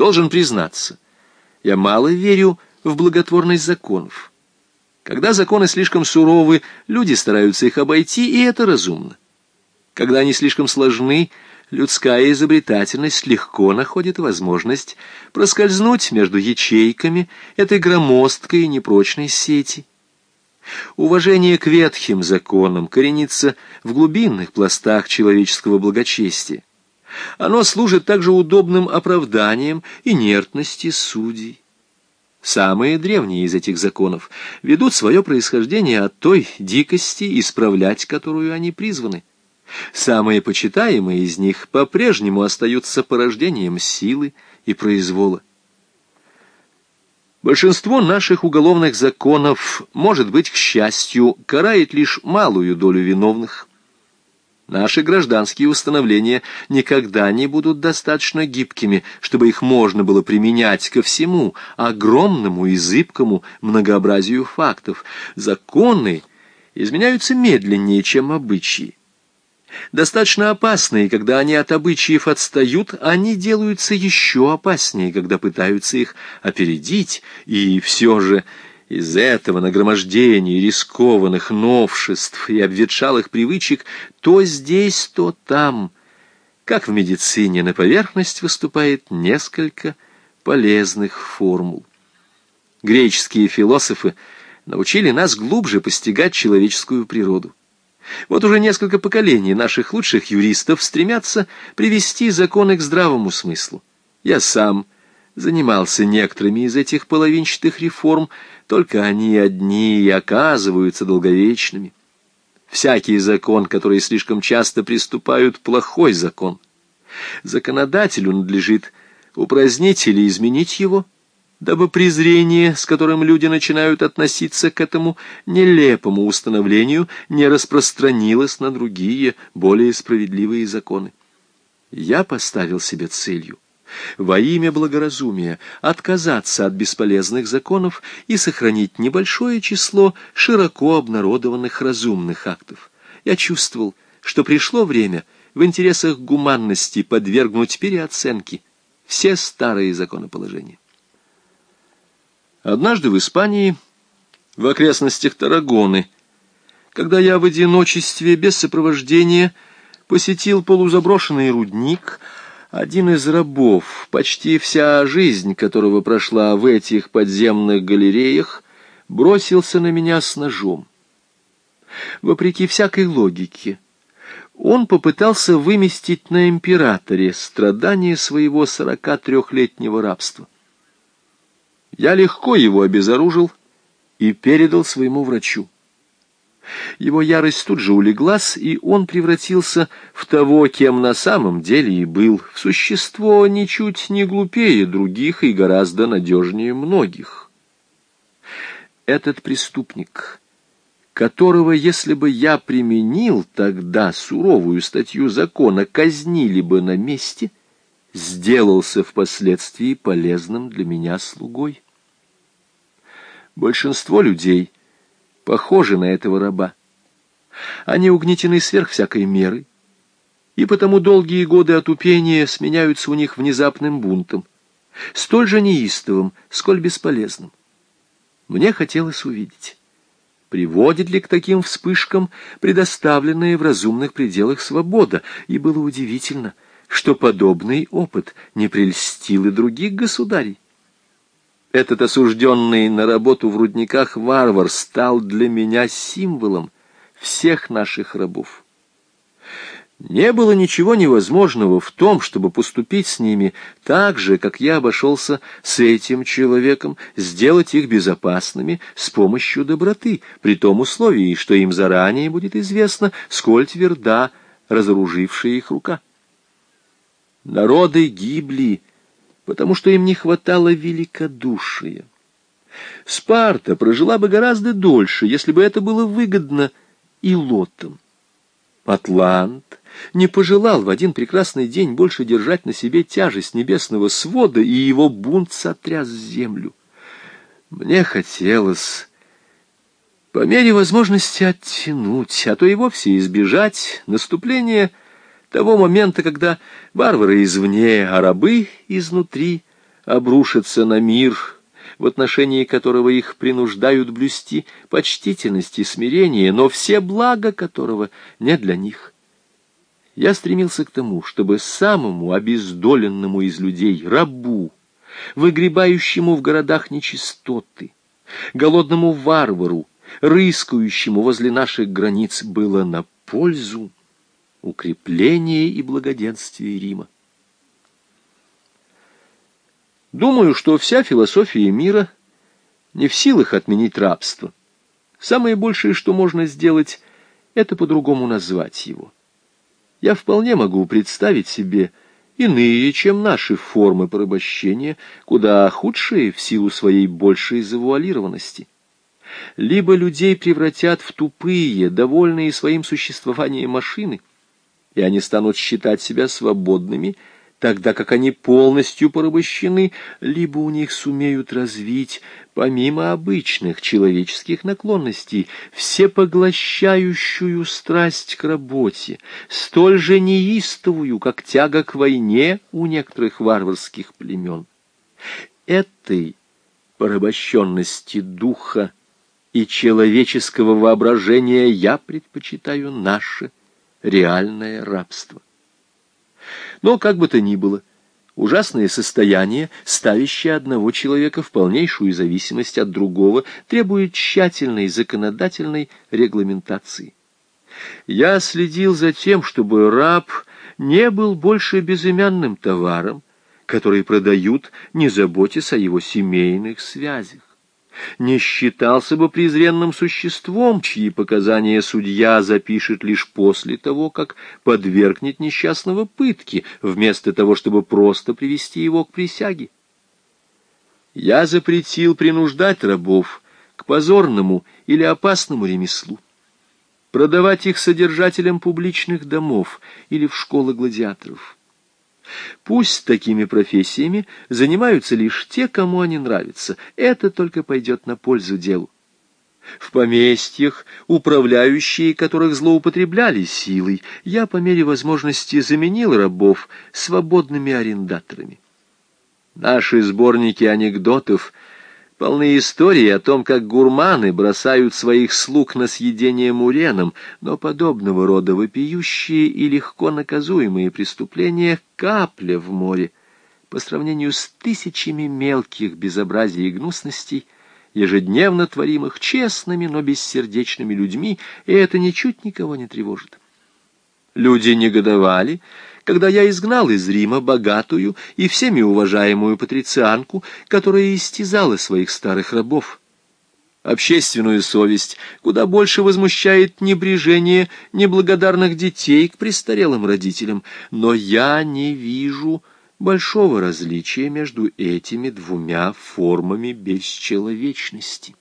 Должен признаться, я мало верю в благотворность законов. Когда законы слишком суровы, люди стараются их обойти, и это разумно. Когда они слишком сложны, людская изобретательность легко находит возможность проскользнуть между ячейками этой громоздкой и непрочной сети. Уважение к ветхим законам коренится в глубинных пластах человеческого благочестия. Оно служит также удобным оправданием инертности судей. Самые древние из этих законов ведут свое происхождение от той дикости, исправлять которую они призваны. Самые почитаемые из них по-прежнему остаются порождением силы и произвола. Большинство наших уголовных законов, может быть, к счастью, карает лишь малую долю виновных. Наши гражданские установления никогда не будут достаточно гибкими, чтобы их можно было применять ко всему огромному и зыбкому многообразию фактов. Законы изменяются медленнее, чем обычаи. Достаточно опасные, когда они от обычаев отстают, они делаются еще опаснее, когда пытаются их опередить, и все же из этого нагромождения рискованных новшеств и обветшалых привычек то здесь, то там, как в медицине, на поверхность выступает несколько полезных формул. Греческие философы научили нас глубже постигать человеческую природу. Вот уже несколько поколений наших лучших юристов стремятся привести законы к здравому смыслу. Я сам занимался некоторыми из этих половинчатых реформ, только они одни и оказываются долговечными. Всякий закон, который слишком часто приступают, плохой закон. Законодателю надлежит упразднить или изменить его – дабы презрение, с которым люди начинают относиться к этому нелепому установлению, не распространилось на другие, более справедливые законы. Я поставил себе целью во имя благоразумия отказаться от бесполезных законов и сохранить небольшое число широко обнародованных разумных актов. Я чувствовал, что пришло время в интересах гуманности подвергнуть переоценке все старые законоположения. Однажды в Испании, в окрестностях Тарагоны, когда я в одиночестве, без сопровождения, посетил полузаброшенный рудник, один из рабов, почти вся жизнь которого прошла в этих подземных галереях, бросился на меня с ножом. Вопреки всякой логике, он попытался выместить на императоре страдания своего сорока трехлетнего рабства. Я легко его обезоружил и передал своему врачу. Его ярость тут же улеглась, и он превратился в того, кем на самом деле и был, в существо ничуть не глупее других и гораздо надежнее многих. Этот преступник, которого, если бы я применил тогда суровую статью закона, казнили бы на месте, сделался впоследствии полезным для меня слугой. Большинство людей похожи на этого раба. Они угнетены сверх всякой меры, и потому долгие годы отупения сменяются у них внезапным бунтом, столь же неистовым, сколь бесполезным. Мне хотелось увидеть, приводит ли к таким вспышкам предоставленная в разумных пределах свобода, и было удивительно, что подобный опыт не прельстил и других государей. Этот осужденный на работу в рудниках варвар стал для меня символом всех наших рабов. Не было ничего невозможного в том, чтобы поступить с ними так же, как я обошелся с этим человеком, сделать их безопасными с помощью доброты, при том условии, что им заранее будет известно, сколь тверда разоружившая их рука. Народы гибли, потому что им не хватало великодушия. Спарта прожила бы гораздо дольше, если бы это было выгодно и лотом. Атлант не пожелал в один прекрасный день больше держать на себе тяжесть небесного свода, и его бунт сотряс землю. Мне хотелось по мере возможности оттянуть, а то и вовсе избежать наступления того момента, когда варвары извне, а рабы изнутри обрушатся на мир, в отношении которого их принуждают блюсти почтительность и смирение, но все блага которого не для них. Я стремился к тому, чтобы самому обездоленному из людей, рабу, выгребающему в городах нечистоты, голодному варвару, рыскающему возле наших границ, было на пользу укрепление и благоденствие Рима. Думаю, что вся философия мира не в силах отменить рабство. Самое большее, что можно сделать, это по-другому назвать его. Я вполне могу представить себе иные, чем наши формы порабощения, куда худшие в силу своей большей завуалированности. Либо людей превратят в тупые, довольные своим существованием машины, и они станут считать себя свободными – тогда как они полностью порабощены, либо у них сумеют развить, помимо обычных человеческих наклонностей, всепоглощающую страсть к работе, столь же неистовую, как тяга к войне у некоторых варварских племен. Этой порабощенности духа и человеческого воображения я предпочитаю наше реальное рабство. Но, как бы то ни было, ужасное состояние, ставящее одного человека в полнейшую зависимость от другого, требует тщательной законодательной регламентации. Я следил за тем, чтобы раб не был больше безымянным товаром, который продают, не заботясь о его семейных связях не считался бы презренным существом, чьи показания судья запишет лишь после того, как подвергнет несчастного пытки, вместо того, чтобы просто привести его к присяге. Я запретил принуждать рабов к позорному или опасному ремеслу, продавать их содержателям публичных домов или в школы гладиаторов. Пусть такими профессиями занимаются лишь те, кому они нравятся. Это только пойдет на пользу делу. В поместьях, управляющие которых злоупотребляли силой, я по мере возможности заменил рабов свободными арендаторами. Наши сборники анекдотов — полны истории о том, как гурманы бросают своих слуг на съедение муреном, но подобного рода вопиющие и легко наказуемые преступления — капля в море по сравнению с тысячами мелких безобразий и гнусностей, ежедневно творимых честными, но бессердечными людьми, и это ничуть никого не тревожит. Люди негодовали, когда я изгнал из Рима богатую и всеми уважаемую патрицианку, которая истязала своих старых рабов. Общественную совесть куда больше возмущает небрежение неблагодарных детей к престарелым родителям, но я не вижу большого различия между этими двумя формами бесчеловечности.